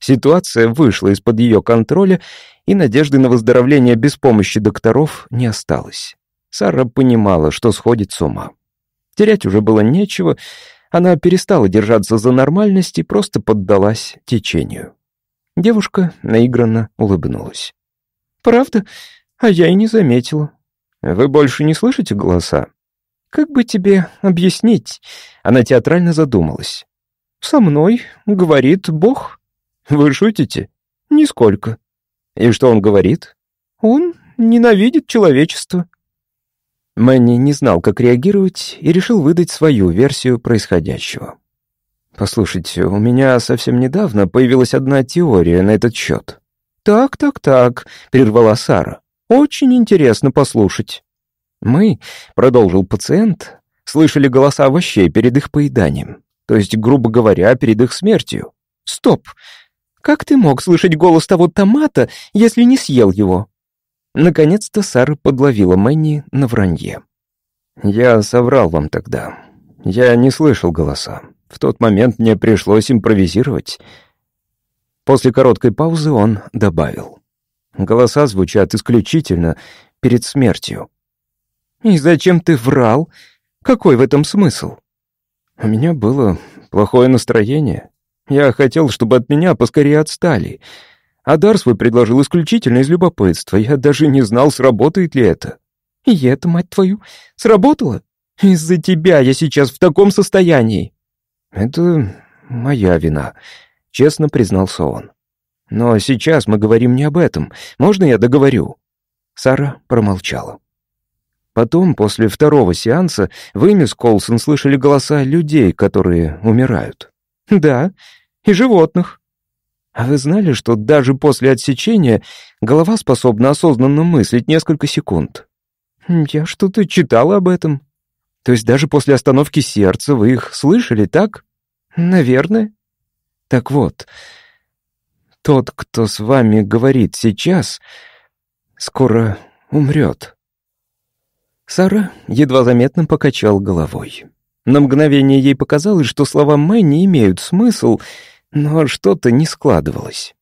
Ситуация вышла из-под ее контроля, и надежды на выздоровление без помощи докторов не осталось. Сара понимала, что сходит с ума. Терять уже было нечего, она перестала держаться за нормальность и просто поддалась течению. Девушка наигранно улыбнулась. «Правда? А я и не заметила. Вы больше не слышите голоса? Как бы тебе объяснить? Она театрально задумалась. Со мной говорит Бог. Вы шутите? Нисколько. И что он говорит? Он ненавидит человечество». Мэнни не знал, как реагировать, и решил выдать свою версию происходящего. «Послушайте, у меня совсем недавно появилась одна теория на этот счет». «Так, так, так», — прервала Сара. «Очень интересно послушать». «Мы», — продолжил пациент, — «слышали голоса овощей перед их поеданием, то есть, грубо говоря, перед их смертью». «Стоп! Как ты мог слышать голос того томата, если не съел его?» Наконец-то Сара подловила Мэнни на вранье. «Я соврал вам тогда. Я не слышал голоса. В тот момент мне пришлось импровизировать. После короткой паузы он добавил. Голоса звучат исключительно перед смертью. «И зачем ты врал? Какой в этом смысл?» У меня было плохое настроение. Я хотел, чтобы от меня поскорее отстали. А дар свой предложил исключительно из любопытства. Я даже не знал, сработает ли это. И это, мать твою, сработало? Из-за тебя я сейчас в таком состоянии. «Это моя вина», — честно признался он. «Но сейчас мы говорим не об этом. Можно я договорю?» Сара промолчала. Потом, после второго сеанса, вы, мисс Колсон, слышали голоса людей, которые умирают. Да, и животных. А вы знали, что даже после отсечения голова способна осознанно мыслить несколько секунд? Я что-то читала об этом. То есть даже после остановки сердца вы их слышали, так? Наверное. Так вот, тот, кто с вами говорит сейчас, скоро умрет. Сара едва заметно покачал головой. На мгновение ей показалось, что слова Мэй не имеют смысл, но что-то не складывалось.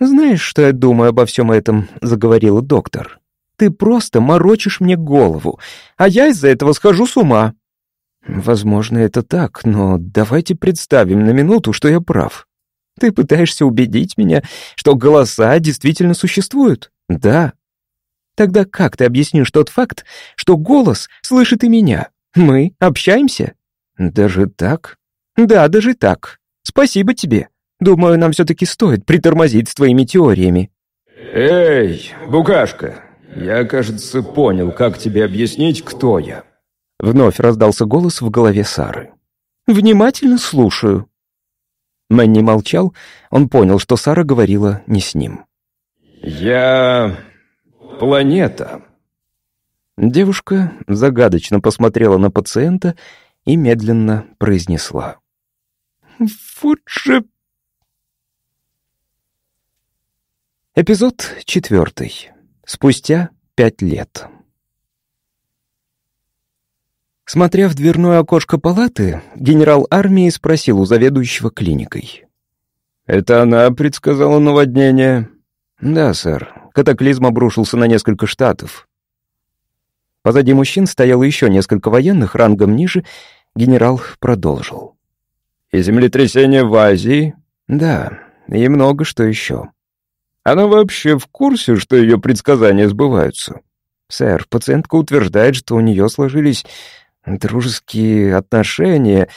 «Знаешь, что я думаю обо всем этом?» — заговорила доктор. Ты просто морочишь мне голову, а я из-за этого схожу с ума». «Возможно, это так, но давайте представим на минуту, что я прав. Ты пытаешься убедить меня, что голоса действительно существуют?» «Да». «Тогда как ты объяснишь тот факт, что голос слышит и меня? Мы общаемся?» «Даже так?» «Да, даже так. Спасибо тебе. Думаю, нам все-таки стоит притормозить с твоими теориями». «Эй, букашка, «Я, кажется, понял, как тебе объяснить, кто я». Вновь раздался голос в голове Сары. «Внимательно слушаю». Мэнни молчал, он понял, что Сара говорила не с ним. «Я... планета». Девушка загадочно посмотрела на пациента и медленно произнесла. «Вот же...» Эпизод четвертый. Спустя пять лет. Смотря в дверное окошко палаты, генерал армии спросил у заведующего клиникой. «Это она предсказала наводнение?» «Да, сэр. Катаклизм обрушился на несколько штатов». Позади мужчин стояло еще несколько военных, рангом ниже. Генерал продолжил. «И землетрясение в Азии?» «Да, и много что еще». Она вообще в курсе, что ее предсказания сбываются? Сэр, пациентка утверждает, что у нее сложились дружеские отношения.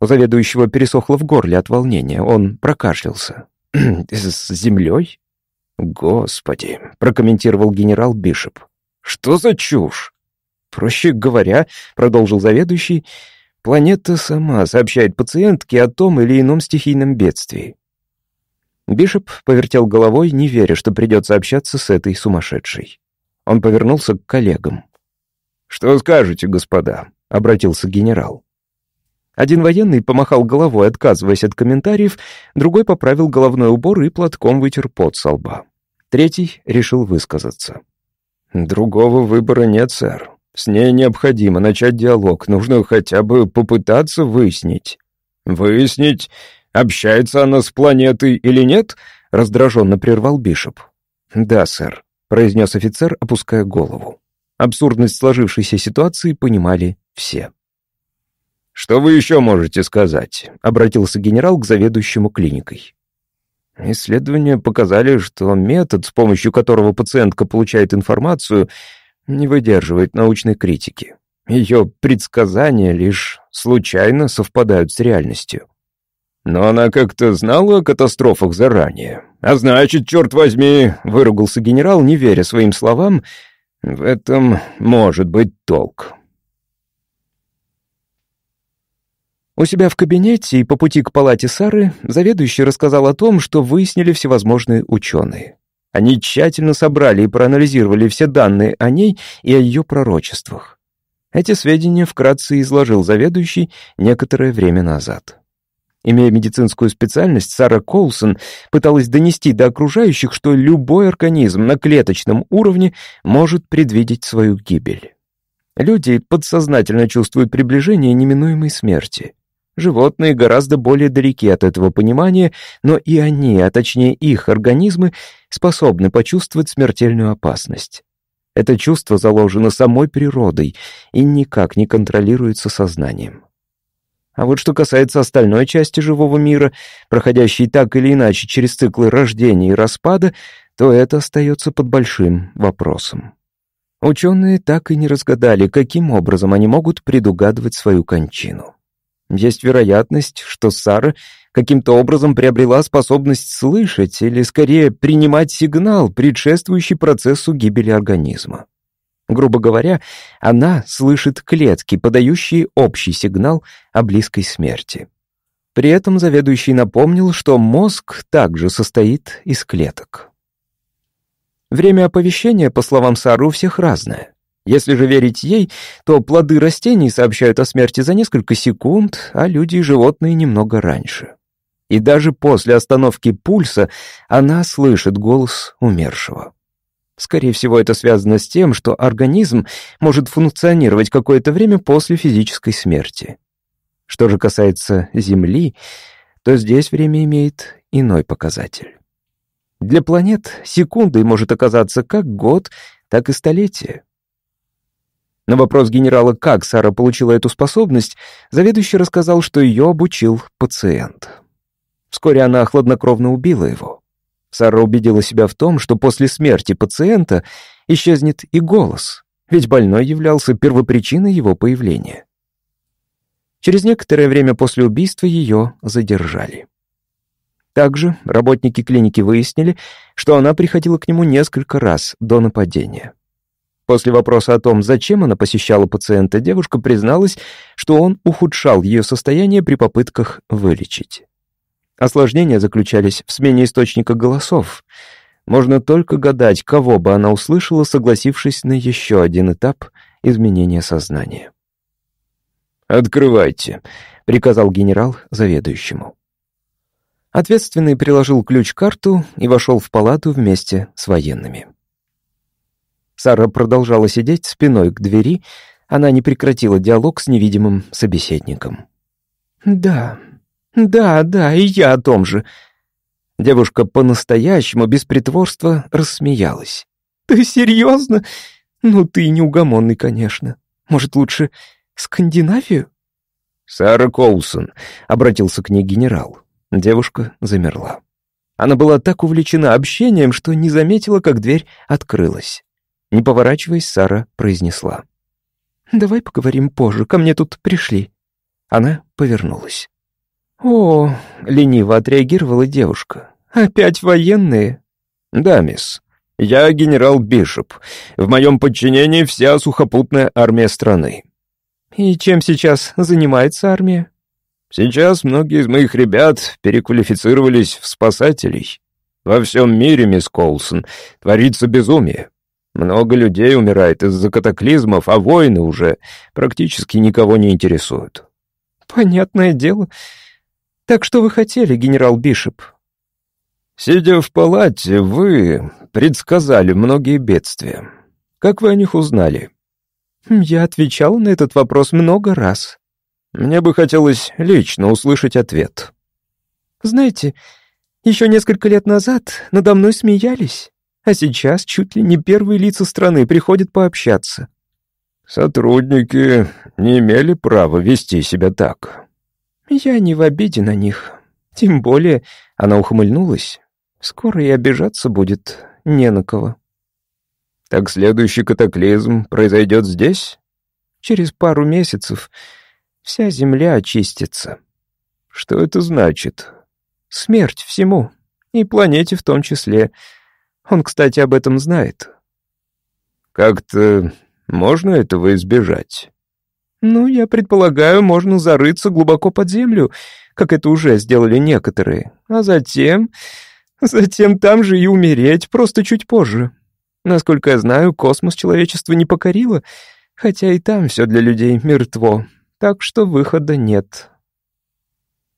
У заведующего пересохло в горле от волнения. Он прокашлялся. «С землей?» «Господи», — прокомментировал генерал Бишоп. «Что за чушь?» «Проще говоря», — продолжил заведующий, «планета сама сообщает пациентке о том или ином стихийном бедствии. Бишоп повертел головой, не веря, что придется общаться с этой сумасшедшей. Он повернулся к коллегам. «Что скажете, господа?» — обратился генерал. Один военный помахал головой, отказываясь от комментариев, другой поправил головной убор и платком вытер пот со лба. Третий решил высказаться. «Другого выбора нет, сэр. С ней необходимо начать диалог. Нужно хотя бы попытаться выяснить». «Выяснить? «Общается она с планетой или нет?» — раздраженно прервал Бишоп. «Да, сэр», — произнес офицер, опуская голову. Абсурдность сложившейся ситуации понимали все. «Что вы еще можете сказать?» — обратился генерал к заведующему клиникой. Исследования показали, что метод, с помощью которого пациентка получает информацию, не выдерживает научной критики. Ее предсказания лишь случайно совпадают с реальностью. Но она как-то знала о катастрофах заранее. А значит, черт возьми, выругался генерал, не веря своим словам, в этом может быть толк. У себя в кабинете и по пути к палате Сары заведующий рассказал о том, что выяснили всевозможные ученые. Они тщательно собрали и проанализировали все данные о ней и о ее пророчествах. Эти сведения вкратце изложил заведующий некоторое время назад. Имея медицинскую специальность, Сара Коулсон пыталась донести до окружающих, что любой организм на клеточном уровне может предвидеть свою гибель. Люди подсознательно чувствуют приближение неминуемой смерти. Животные гораздо более далеки от этого понимания, но и они, а точнее их организмы, способны почувствовать смертельную опасность. Это чувство заложено самой природой и никак не контролируется сознанием. А вот что касается остальной части живого мира, проходящей так или иначе через циклы рождения и распада, то это остается под большим вопросом. Ученые так и не разгадали, каким образом они могут предугадывать свою кончину. Есть вероятность, что Сара каким-то образом приобрела способность слышать или, скорее, принимать сигнал, предшествующий процессу гибели организма. Грубо говоря, она слышит клетки, подающие общий сигнал о близкой смерти. При этом заведующий напомнил, что мозг также состоит из клеток. Время оповещения, по словам Сары, у всех разное. Если же верить ей, то плоды растений сообщают о смерти за несколько секунд, а люди и животные немного раньше. И даже после остановки пульса она слышит голос умершего. Скорее всего, это связано с тем, что организм может функционировать какое-то время после физической смерти. Что же касается Земли, то здесь время имеет иной показатель. Для планет секундой может оказаться как год, так и столетие. На вопрос генерала, как Сара получила эту способность, заведующий рассказал, что ее обучил пациент. Вскоре она хладнокровно убила его. Сара убедила себя в том, что после смерти пациента исчезнет и голос, ведь больной являлся первопричиной его появления. Через некоторое время после убийства ее задержали. Также работники клиники выяснили, что она приходила к нему несколько раз до нападения. После вопроса о том, зачем она посещала пациента, девушка призналась, что он ухудшал ее состояние при попытках вылечить. Осложнения заключались в смене источника голосов. Можно только гадать, кого бы она услышала, согласившись на еще один этап изменения сознания. «Открывайте», — приказал генерал заведующему. Ответственный приложил ключ-карту и вошел в палату вместе с военными. Сара продолжала сидеть спиной к двери, она не прекратила диалог с невидимым собеседником. «Да, да, да, и я о том же». Девушка по-настоящему, без притворства, рассмеялась. «Ты серьезно? Ну, ты неугомонный, конечно. Может, лучше Скандинавию?» «Сара Коулсон», — обратился к ней генерал. Девушка замерла. Она была так увлечена общением, что не заметила, как дверь открылась. Не поворачиваясь, Сара произнесла. «Давай поговорим позже, ко мне тут пришли». Она повернулась. «О!» — лениво отреагировала девушка. «Опять военные?» «Да, мисс. Я генерал Бишоп. В моем подчинении вся сухопутная армия страны». «И чем сейчас занимается армия?» «Сейчас многие из моих ребят переквалифицировались в спасателей. Во всем мире, мисс Колсон, творится безумие. Много людей умирает из-за катаклизмов, а войны уже практически никого не интересуют. Понятное дело. Так что вы хотели, генерал Бишоп? Сидя в палате, вы предсказали многие бедствия. Как вы о них узнали? Я отвечал на этот вопрос много раз. Мне бы хотелось лично услышать ответ. Знаете, еще несколько лет назад надо мной смеялись. А сейчас чуть ли не первые лица страны приходят пообщаться. Сотрудники не имели права вести себя так. Я не в обиде на них. Тем более, она ухмыльнулась. Скоро и обижаться будет не на кого. Так следующий катаклизм произойдет здесь? Через пару месяцев вся земля очистится. Что это значит? Смерть всему. И планете в том числе. Он, кстати, об этом знает. Как-то можно этого избежать? Ну, я предполагаю, можно зарыться глубоко под землю, как это уже сделали некоторые. А затем... Затем там же и умереть, просто чуть позже. Насколько я знаю, космос человечество не покорило, хотя и там все для людей мертво, так что выхода нет.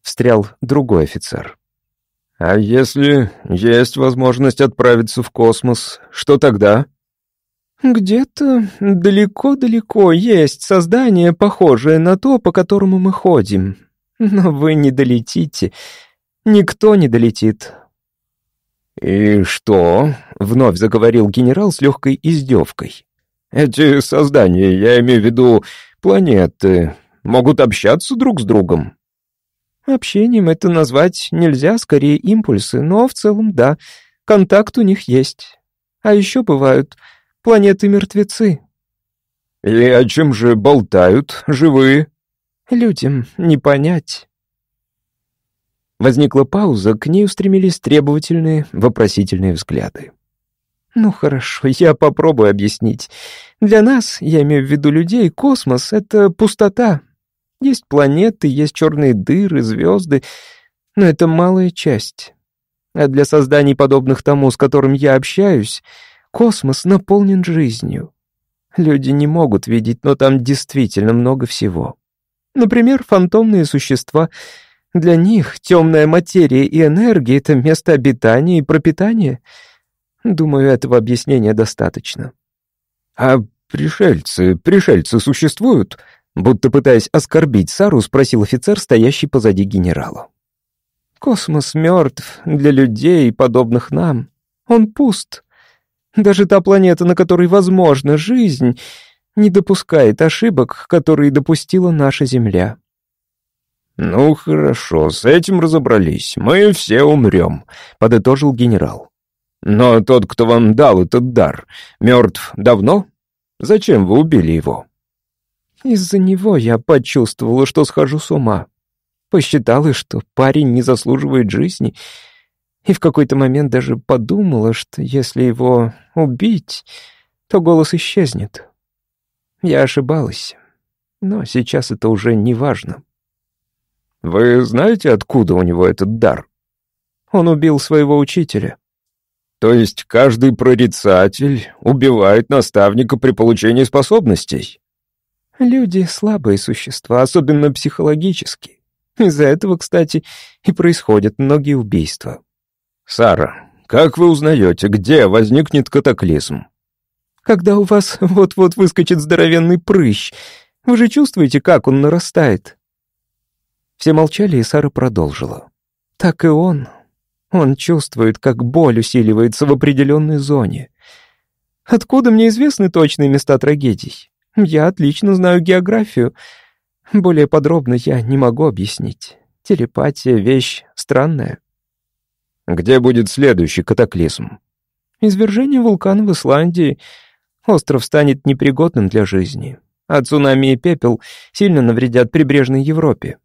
Встрял другой офицер. «А если есть возможность отправиться в космос, что тогда?» «Где-то далеко-далеко есть создание, похожее на то, по которому мы ходим. Но вы не долетите. Никто не долетит». «И что?» — вновь заговорил генерал с легкой издевкой. «Эти создания, я имею в виду планеты, могут общаться друг с другом?» Общением это назвать нельзя, скорее импульсы, но в целом да, контакт у них есть. А еще бывают планеты-мертвецы. И о чем же болтают живые? Людям не понять. Возникла пауза, к ней устремились требовательные, вопросительные взгляды. «Ну хорошо, я попробую объяснить. Для нас, я имею в виду людей, космос — это пустота, есть планеты, есть черные дыры, звезды, но это малая часть. А для созданий, подобных тому, с которым я общаюсь, космос наполнен жизнью. Люди не могут видеть, но там действительно много всего. Например, фантомные существа. Для них темная материя и энергия — это место обитания и пропитания. Думаю, этого объяснения достаточно. А пришельцы, пришельцы существуют? Будто пытаясь оскорбить Сару, спросил офицер, стоящий позади генерала. «Космос мертв для людей, подобных нам. Он пуст. Даже та планета, на которой возможна жизнь, не допускает ошибок, которые допустила наша Земля». «Ну, хорошо, с этим разобрались. Мы все умрем», — подытожил генерал. «Но тот, кто вам дал этот дар, мертв давно? Зачем вы убили его?» Из-за него я почувствовала, что схожу с ума. Посчитала, что парень не заслуживает жизни, и в какой-то момент даже подумала, что если его убить, то голос исчезнет. Я ошибалась, но сейчас это уже не важно. «Вы знаете, откуда у него этот дар?» Он убил своего учителя. То есть каждый прорицатель убивает наставника при получении способностей? Люди — слабые существа, особенно психологически. Из-за этого, кстати, и происходят многие убийства. «Сара, как вы узнаете, где возникнет катаклизм?» «Когда у вас вот-вот выскочит здоровенный прыщ. Вы же чувствуете, как он нарастает?» Все молчали, и Сара продолжила. «Так и он. Он чувствует, как боль усиливается в определенной зоне. Откуда мне известны точные места трагедий? Я отлично знаю географию. Более подробно я не могу объяснить. Телепатия — вещь странная. Где будет следующий катаклизм? Извержение вулкана в Исландии. Остров станет непригодным для жизни. А цунами и пепел сильно навредят прибрежной Европе.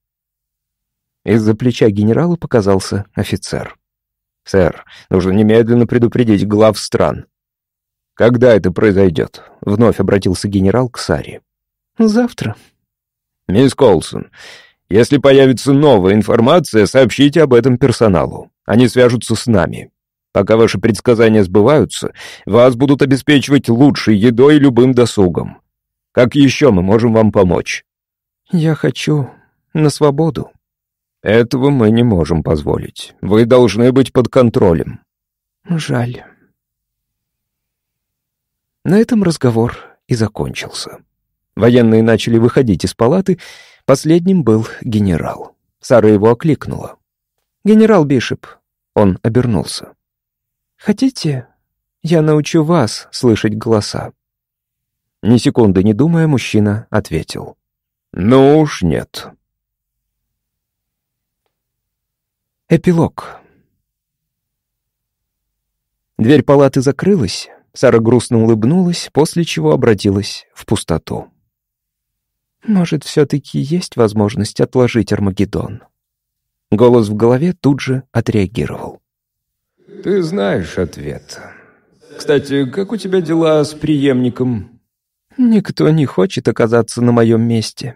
Из-за плеча генерала показался офицер. «Сэр, нужно немедленно предупредить глав стран. «Когда это произойдет?» — вновь обратился генерал к Саре. «Завтра». «Мисс Колсон, если появится новая информация, сообщите об этом персоналу. Они свяжутся с нами. Пока ваши предсказания сбываются, вас будут обеспечивать лучшей едой и любым досугом. Как еще мы можем вам помочь?» «Я хочу на свободу». «Этого мы не можем позволить. Вы должны быть под контролем». «Жаль». На этом разговор и закончился. Военные начали выходить из палаты, последним был генерал. Сара его окликнула. «Генерал Бишоп». Он обернулся. «Хотите, я научу вас слышать голоса?» Ни секунды не думая, мужчина ответил. «Ну уж нет». Эпилог. Дверь палаты закрылась, Сара грустно улыбнулась, после чего обратилась в пустоту. «Может, все-таки есть возможность отложить Армагеддон?» Голос в голове тут же отреагировал. «Ты знаешь ответ. Кстати, как у тебя дела с преемником?» «Никто не хочет оказаться на моем месте».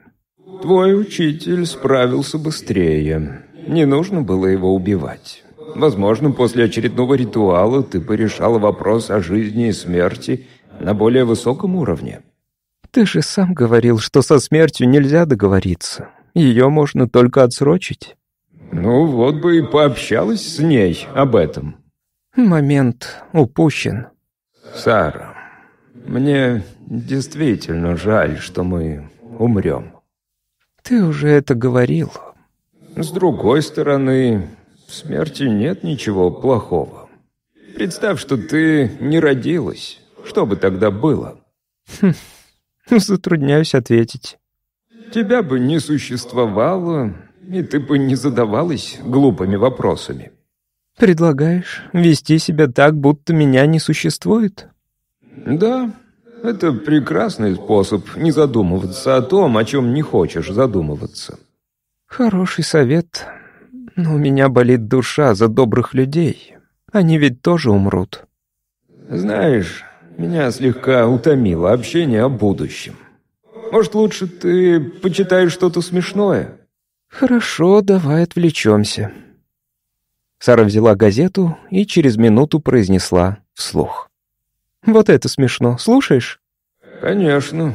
«Твой учитель справился быстрее. Не нужно было его убивать. Возможно, после очередного ритуала ты порешала вопрос о жизни и смерти на более высоком уровне». «Ты же сам говорил, что со смертью нельзя договориться. Ее можно только отсрочить». «Ну, вот бы и пообщалась с ней об этом». «Момент упущен». «Сара, мне действительно жаль, что мы умрем». «Ты уже это говорил». «С другой стороны, в смерти нет ничего плохого. Представь, что ты не родилась. Что бы тогда было?» хм, Затрудняюсь ответить. «Тебя бы не существовало, и ты бы не задавалась глупыми вопросами». «Предлагаешь вести себя так, будто меня не существует?» «Да, это прекрасный способ не задумываться о том, о чем не хочешь задумываться». «Хороший совет, но у меня болит душа за добрых людей. Они ведь тоже умрут». «Знаешь, меня слегка утомило общение о будущем. Может, лучше ты почитаешь что-то смешное?» «Хорошо, давай отвлечемся». Сара взяла газету и через минуту произнесла вслух. «Вот это смешно. Слушаешь?» «Конечно».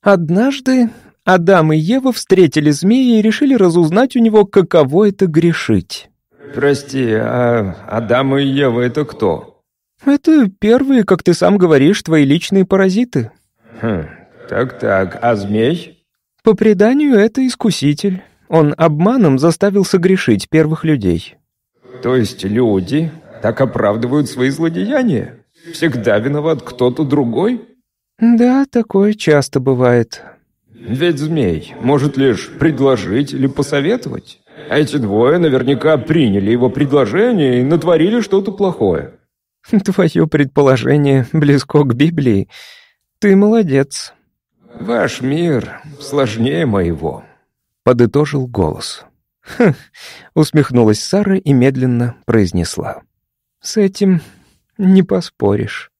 Однажды Адам и Ева встретили змея и решили разузнать у него, каково это грешить. «Прости, а Адам и Ева — это кто?» «Это первые, как ты сам говоришь, твои личные паразиты». «Хм, так-так, а змей?» «По преданию, это искуситель. Он обманом заставил согрешить первых людей». «То есть люди так оправдывают свои злодеяния? Всегда виноват кто-то другой?» «Да, такое часто бывает». «Ведь змей может лишь предложить или посоветовать. А эти двое наверняка приняли его предложение и натворили что-то плохое». «Твое предположение близко к Библии. Ты молодец». «Ваш мир сложнее моего», — подытожил голос. «Хм», — усмехнулась Сара и медленно произнесла. «С этим не поспоришь».